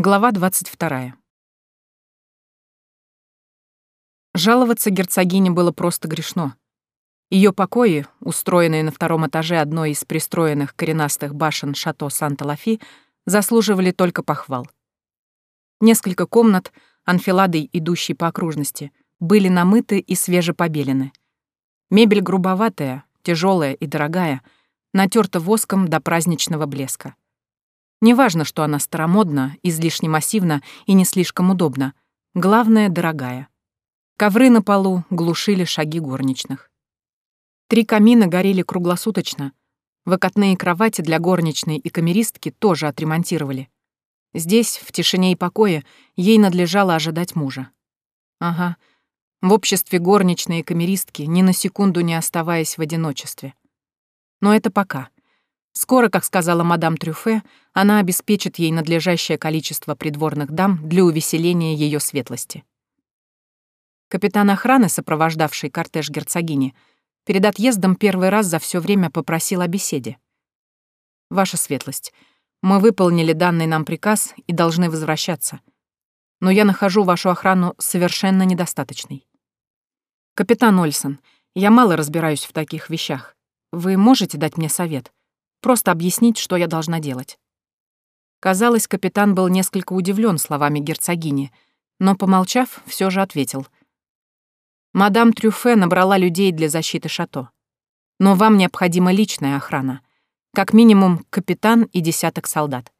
Глава 22. Жаловаться герцогине было просто грешно. Ее покои, устроенные на втором этаже одной из пристроенных коренастых башен шато Санта-Лафи, заслуживали только похвал. Несколько комнат, анфиладой идущей по окружности, были намыты и свежепобелены. Мебель грубоватая, тяжелая и дорогая, натерта воском до праздничного блеска. Неважно, что она старомодна, излишне массивна и не слишком удобна. Главное — дорогая. Ковры на полу глушили шаги горничных. Три камина горели круглосуточно. Выкатные кровати для горничной и камеристки тоже отремонтировали. Здесь, в тишине и покое, ей надлежало ожидать мужа. Ага, в обществе горничной и камеристки, ни на секунду не оставаясь в одиночестве. Но это пока — Скоро, как сказала мадам Трюфе, она обеспечит ей надлежащее количество придворных дам для увеселения ее светлости. Капитан охраны, сопровождавший кортеж герцогини, перед отъездом первый раз за все время попросил о беседе. «Ваша светлость, мы выполнили данный нам приказ и должны возвращаться. Но я нахожу вашу охрану совершенно недостаточной. Капитан Ольсон, я мало разбираюсь в таких вещах. Вы можете дать мне совет?» Просто объяснить, что я должна делать. Казалось, капитан был несколько удивлен словами герцогини, но, помолчав, все же ответил. «Мадам Трюфе набрала людей для защиты шато. Но вам необходима личная охрана. Как минимум, капитан и десяток солдат.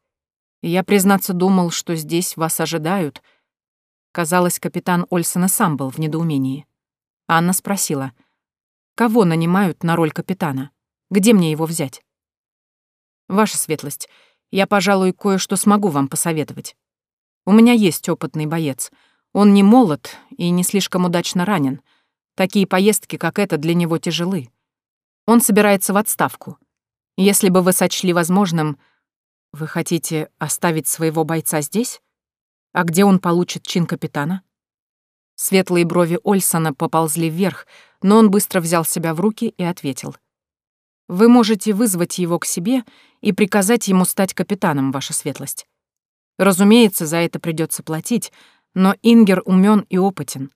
Я, признаться, думал, что здесь вас ожидают». Казалось, капитан Ольсона сам был в недоумении. Анна спросила, «Кого нанимают на роль капитана? Где мне его взять?» Ваша светлость, я, пожалуй, кое-что смогу вам посоветовать. У меня есть опытный боец. Он не молод и не слишком удачно ранен. Такие поездки, как эта, для него тяжелы. Он собирается в отставку. Если бы вы сочли возможным... Вы хотите оставить своего бойца здесь? А где он получит чин капитана? Светлые брови Ольсона поползли вверх, но он быстро взял себя в руки и ответил — вы можете вызвать его к себе и приказать ему стать капитаном, ваша светлость. Разумеется, за это придется платить, но Ингер умен и опытен.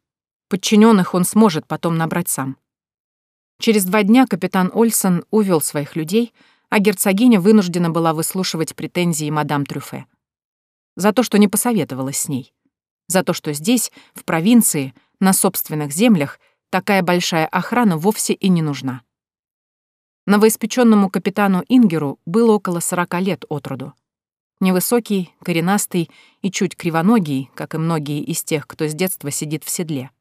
Подчиненных он сможет потом набрать сам. Через два дня капитан Ольсон увел своих людей, а герцогиня вынуждена была выслушивать претензии мадам Трюфе. За то, что не посоветовалась с ней. За то, что здесь, в провинции, на собственных землях, такая большая охрана вовсе и не нужна. Новоиспеченному капитану Ингеру было около сорока лет от роду. Невысокий, коренастый и чуть кривоногий, как и многие из тех, кто с детства сидит в седле.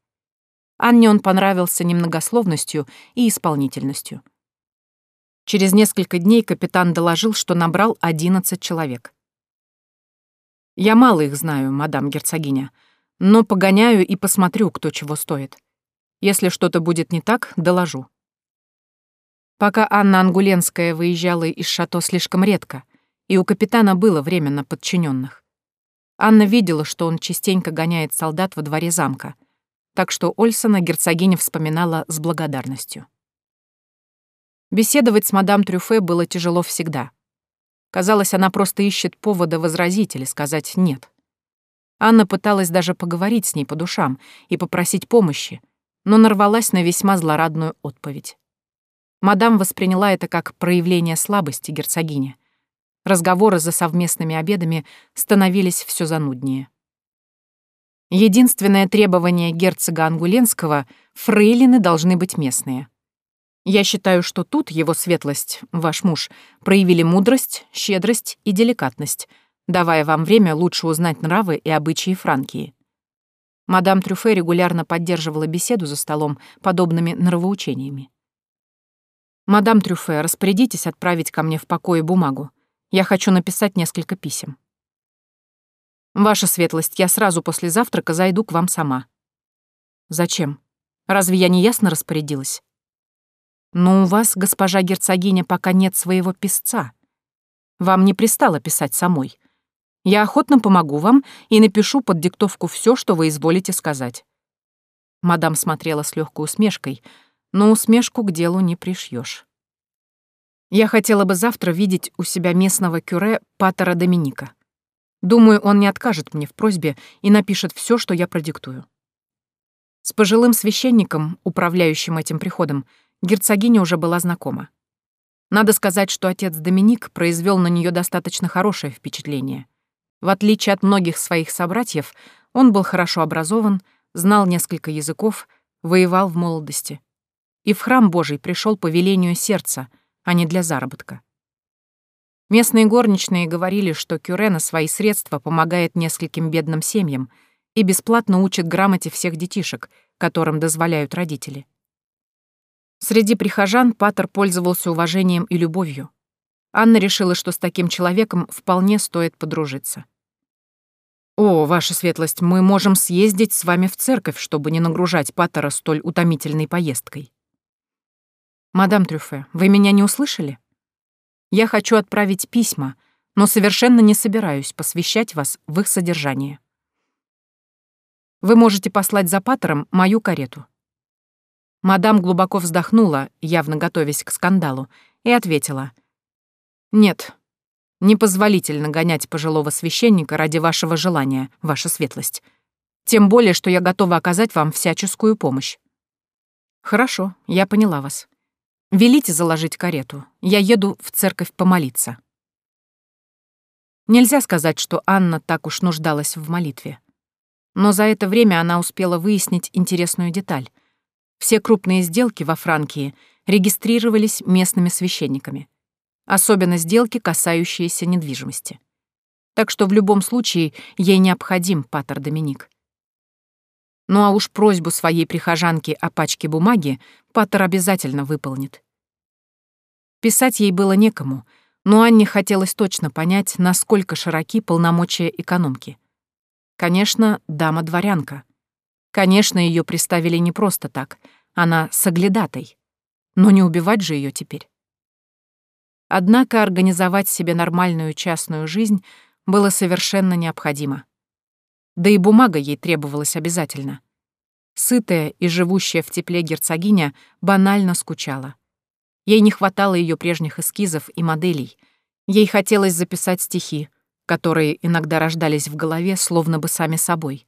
Анне он понравился немногословностью и исполнительностью. Через несколько дней капитан доложил, что набрал одиннадцать человек. «Я мало их знаю, мадам герцогиня, но погоняю и посмотрю, кто чего стоит. Если что-то будет не так, доложу. Пока Анна Ангуленская выезжала из шато слишком редко, и у капитана было время на подчиненных. Анна видела, что он частенько гоняет солдат во дворе замка, так что Ольсона герцогиня вспоминала с благодарностью. Беседовать с мадам Трюфе было тяжело всегда. Казалось, она просто ищет повода возразить или сказать «нет». Анна пыталась даже поговорить с ней по душам и попросить помощи, но нарвалась на весьма злорадную отповедь. Мадам восприняла это как проявление слабости герцогини. Разговоры за совместными обедами становились все зануднее. Единственное требование герцога Ангуленского — фрейлины должны быть местные. Я считаю, что тут его светлость, ваш муж, проявили мудрость, щедрость и деликатность, давая вам время лучше узнать нравы и обычаи Франкии. Мадам Трюфе регулярно поддерживала беседу за столом подобными нравоучениями. «Мадам Трюфе, распорядитесь отправить ко мне в покое бумагу. Я хочу написать несколько писем». «Ваша светлость, я сразу после завтрака зайду к вам сама». «Зачем? Разве я не ясно распорядилась?» «Но у вас, госпожа герцогиня, пока нет своего писца. Вам не пристало писать самой. Я охотно помогу вам и напишу под диктовку все, что вы изволите сказать». Мадам смотрела с легкой усмешкой, но усмешку к делу не пришьешь. Я хотела бы завтра видеть у себя местного кюре Патера Доминика. Думаю, он не откажет мне в просьбе и напишет все, что я продиктую. С пожилым священником, управляющим этим приходом, герцогиня уже была знакома. Надо сказать, что отец Доминик произвел на нее достаточно хорошее впечатление. В отличие от многих своих собратьев, он был хорошо образован, знал несколько языков, воевал в молодости. И в храм Божий пришел по велению сердца, а не для заработка. Местные горничные говорили, что Кюре на свои средства помогает нескольким бедным семьям — и бесплатно учит грамоте всех детишек, которым дозволяют родители. Среди прихожан Паттер пользовался уважением и любовью. Анна решила, что с таким человеком вполне стоит подружиться. «О, ваша светлость, мы можем съездить с вами в церковь, чтобы не нагружать Паттера столь утомительной поездкой». «Мадам Трюфе, вы меня не услышали? Я хочу отправить письма, но совершенно не собираюсь посвящать вас в их содержание. Вы можете послать за Паттером мою карету». Мадам глубоко вздохнула, явно готовясь к скандалу, и ответила. «Нет, непозволительно гонять пожилого священника ради вашего желания, ваша светлость. Тем более, что я готова оказать вам всяческую помощь». «Хорошо, я поняла вас. Велите заложить карету. Я еду в церковь помолиться». Нельзя сказать, что Анна так уж нуждалась в молитве. Но за это время она успела выяснить интересную деталь. Все крупные сделки во Франкии регистрировались местными священниками. Особенно сделки, касающиеся недвижимости. Так что в любом случае ей необходим Патер Доминик. Ну а уж просьбу своей прихожанки о пачке бумаги Паттер обязательно выполнит. Писать ей было некому, но Анне хотелось точно понять, насколько широки полномочия экономки. Конечно, дама-дворянка. Конечно, ее приставили не просто так. Она соглядатой. Но не убивать же ее теперь. Однако организовать себе нормальную частную жизнь было совершенно необходимо. Да и бумага ей требовалась обязательно. Сытая и живущая в тепле герцогиня банально скучала. Ей не хватало ее прежних эскизов и моделей. Ей хотелось записать стихи, которые иногда рождались в голове словно бы сами собой.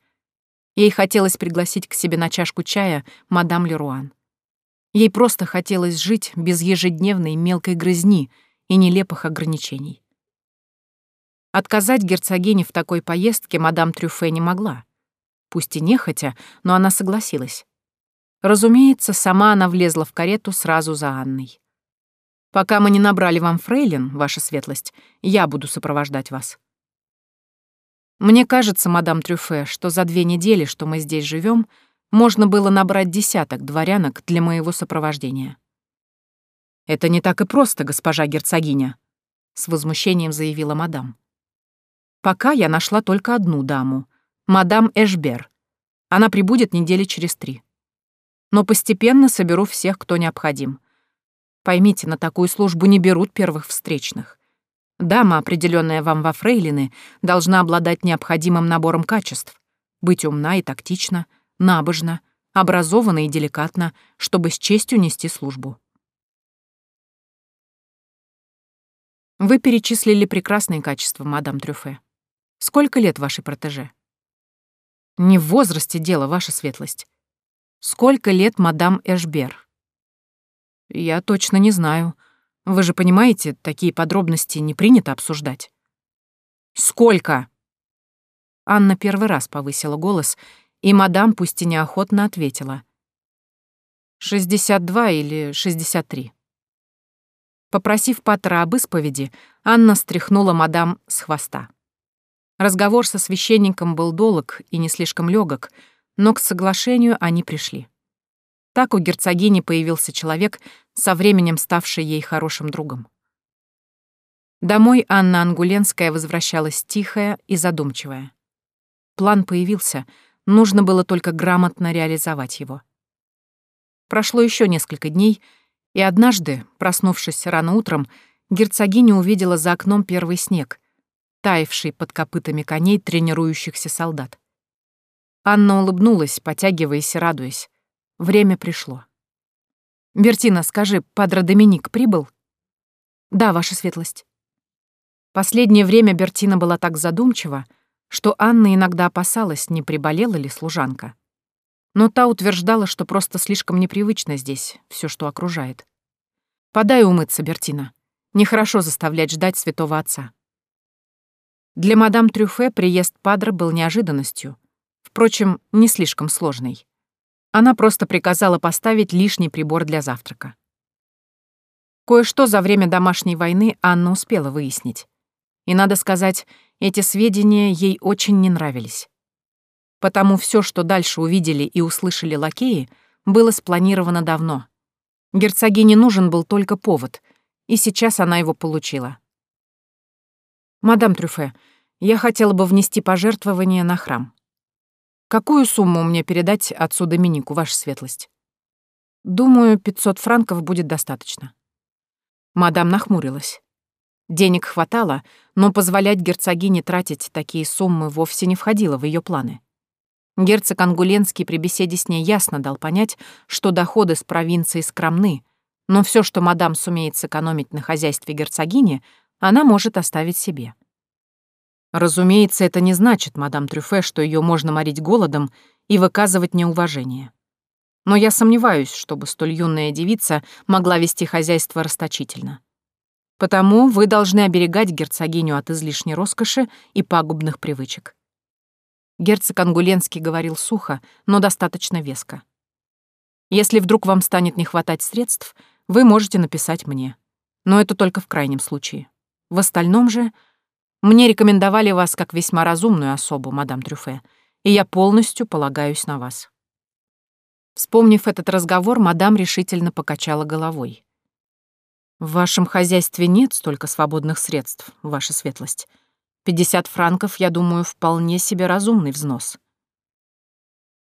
Ей хотелось пригласить к себе на чашку чая мадам Леруан. Ей просто хотелось жить без ежедневной мелкой грызни и нелепых ограничений. Отказать герцогине в такой поездке мадам Трюфе не могла. Пусть и нехотя, но она согласилась. Разумеется, сама она влезла в карету сразу за Анной. «Пока мы не набрали вам фрейлин, ваша светлость, я буду сопровождать вас». Мне кажется, мадам Трюфе, что за две недели, что мы здесь живем, можно было набрать десяток дворянок для моего сопровождения. Это не так и просто, госпожа герцогиня, с возмущением заявила мадам. Пока я нашла только одну даму, мадам Эшбер. Она прибудет недели через три. Но постепенно соберу всех, кто необходим. Поймите, на такую службу не берут первых встречных. Дама, определенная вам во фрейлины, должна обладать необходимым набором качеств, быть умна и тактична, набожна, образована и деликатна, чтобы с честью нести службу. Вы перечислили прекрасные качества, мадам Трюфе. Сколько лет вашей протеже? Не в возрасте дело, ваша светлость. Сколько лет мадам Эшбер? Я точно не знаю. Вы же понимаете, такие подробности не принято обсуждать. Сколько? Анна первый раз повысила голос, и мадам пусть и неохотно ответила. «Шестьдесят два или шестьдесят три». Попросив Патра об исповеди, Анна стряхнула мадам с хвоста. Разговор со священником был долг и не слишком легок, но к соглашению они пришли. Так у герцогини появился человек, со временем ставший ей хорошим другом. Домой Анна Ангуленская возвращалась тихая и задумчивая. План появился, нужно было только грамотно реализовать его. Прошло еще несколько дней, и однажды, проснувшись рано утром, герцогиня увидела за окном первый снег, таявший под копытами коней тренирующихся солдат. Анна улыбнулась, потягиваясь и радуясь. Время пришло. «Бертина, скажи, падре Доминик прибыл?» «Да, ваша светлость». Последнее время Бертина была так задумчива, что Анна иногда опасалась, не приболела ли служанка. Но та утверждала, что просто слишком непривычно здесь все, что окружает. «Подай умыться, Бертина. Нехорошо заставлять ждать святого отца». Для мадам Трюфе приезд Падра был неожиданностью, впрочем, не слишком сложной. Она просто приказала поставить лишний прибор для завтрака. Кое-что за время домашней войны Анна успела выяснить. И, надо сказать, эти сведения ей очень не нравились. Потому все, что дальше увидели и услышали лакеи, было спланировано давно. Герцогине нужен был только повод, и сейчас она его получила. «Мадам Трюфе, я хотела бы внести пожертвование на храм. Какую сумму мне передать отцу Доминику, ваша светлость?» «Думаю, 500 франков будет достаточно». Мадам нахмурилась. Денег хватало, но позволять герцогине тратить такие суммы вовсе не входило в ее планы. Герцог Ангуленский при беседе с ней ясно дал понять, что доходы с провинции скромны, но все, что мадам сумеет сэкономить на хозяйстве герцогини, она может оставить себе. Разумеется, это не значит, мадам Трюфе, что ее можно морить голодом и выказывать неуважение. Но я сомневаюсь, чтобы столь юная девица могла вести хозяйство расточительно. Потому вы должны оберегать герцогиню от излишней роскоши и пагубных привычек. Герцог Ангуленский говорил сухо, но достаточно веско. Если вдруг вам станет не хватать средств, вы можете написать мне. Но это только в крайнем случае. В остальном же мне рекомендовали вас как весьма разумную особу, мадам Трюфе, и я полностью полагаюсь на вас. Вспомнив этот разговор, мадам решительно покачала головой. «В вашем хозяйстве нет столько свободных средств, ваша светлость. Пятьдесят франков, я думаю, вполне себе разумный взнос».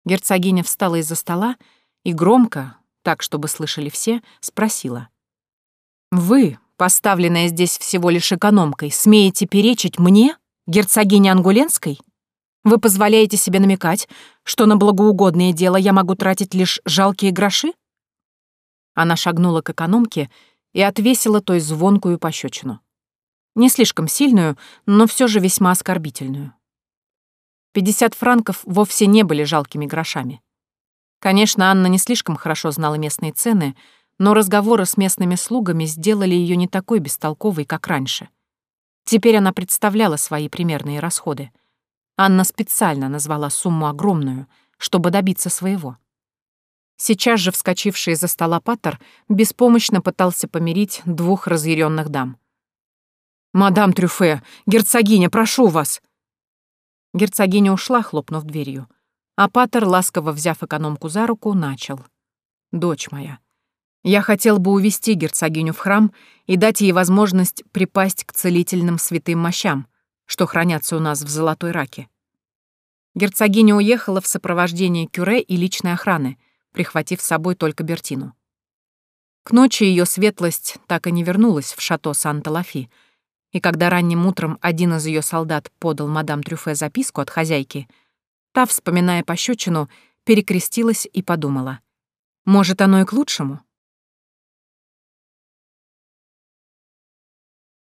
Герцогиня встала из-за стола и громко, так, чтобы слышали все, спросила. «Вы, поставленная здесь всего лишь экономкой, смеете перечить мне, герцогине Ангуленской?» Вы позволяете себе намекать, что на благоугодное дело я могу тратить лишь жалкие гроши?» Она шагнула к экономке и отвесила той звонкую пощечину. Не слишком сильную, но все же весьма оскорбительную. Пятьдесят франков вовсе не были жалкими грошами. Конечно, Анна не слишком хорошо знала местные цены, но разговоры с местными слугами сделали ее не такой бестолковой, как раньше. Теперь она представляла свои примерные расходы — Анна специально назвала сумму огромную, чтобы добиться своего. Сейчас же вскочивший из-за стола Паттер беспомощно пытался помирить двух разъяренных дам. «Мадам Трюфе, герцогиня, прошу вас!» Герцогиня ушла, хлопнув дверью, а Паттер, ласково взяв экономку за руку, начал. «Дочь моя, я хотел бы увести герцогиню в храм и дать ей возможность припасть к целительным святым мощам, что хранятся у нас в Золотой Раке. Герцогиня уехала в сопровождении Кюре и личной охраны, прихватив с собой только Бертину. К ночи ее светлость так и не вернулась в шато Санта-Лафи, и когда ранним утром один из ее солдат подал мадам Трюфе записку от хозяйки, та, вспоминая пощечину, перекрестилась и подумала. Может, оно и к лучшему?